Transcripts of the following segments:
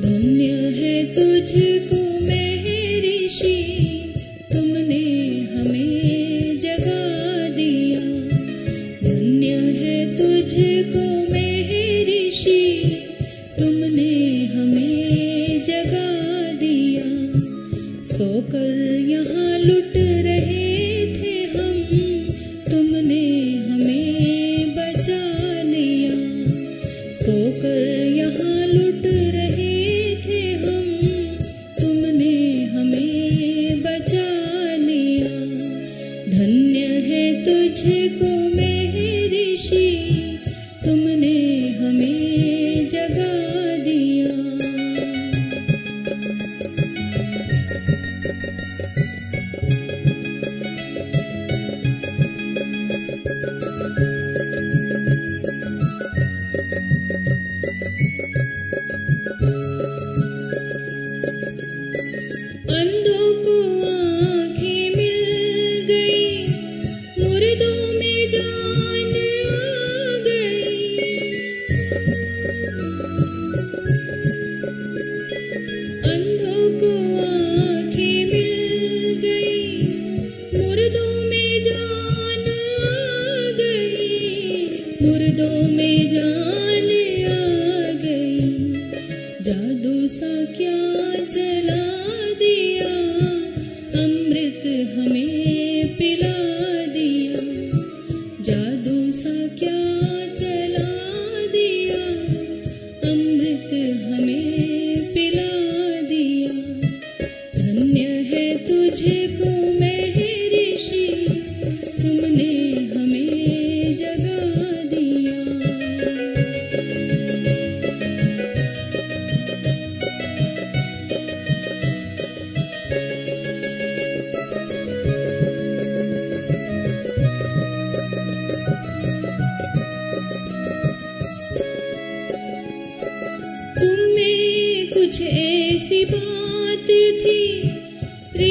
धन्य है तुझको।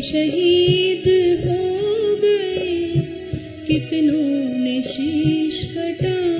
शहीद हो गए। कितनों ने शीश कटा।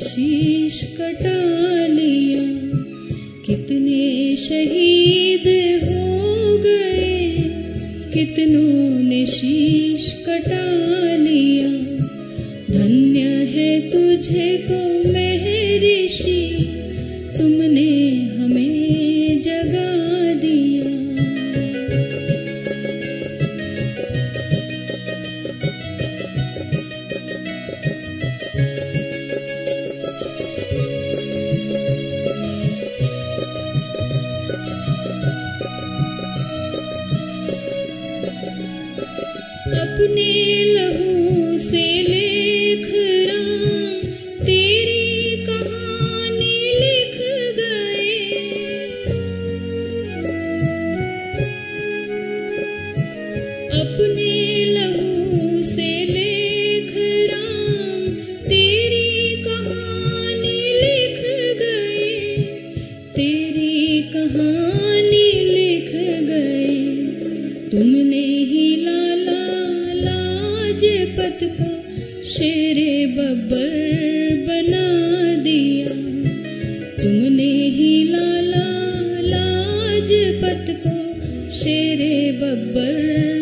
शीश कटा लिया कितने शहीद हो गए कितनों ने शीश कटा अपने लहू से तेरी कहानी लिख गए। अपने लहू तेरी कहानी लिख गए। तेरी कहानी लिख गए। तुमने ही ला मोहब्बत को शेरे बबर बना दिया। तुमने ही लाला लाजपत को शेरे बबर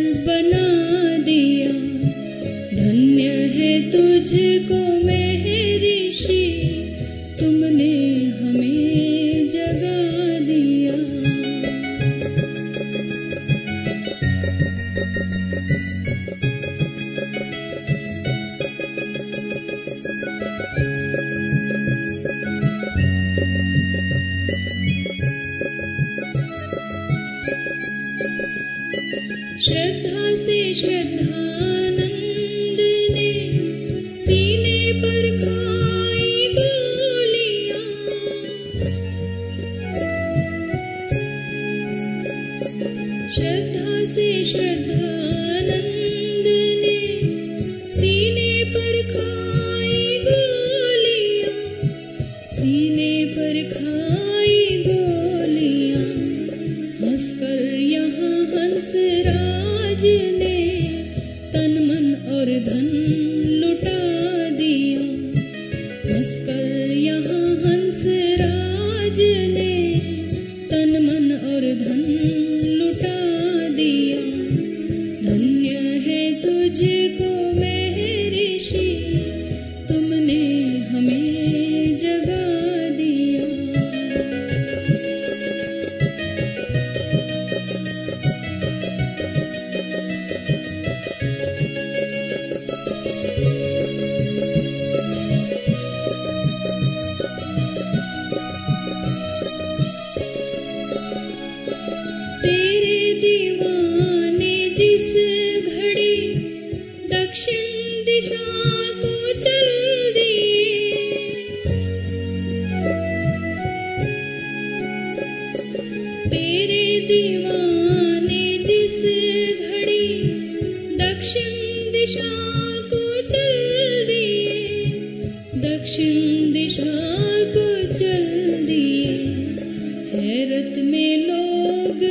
दिशा को चल दिए दक्षिण दिशा को चल हैरत में लोग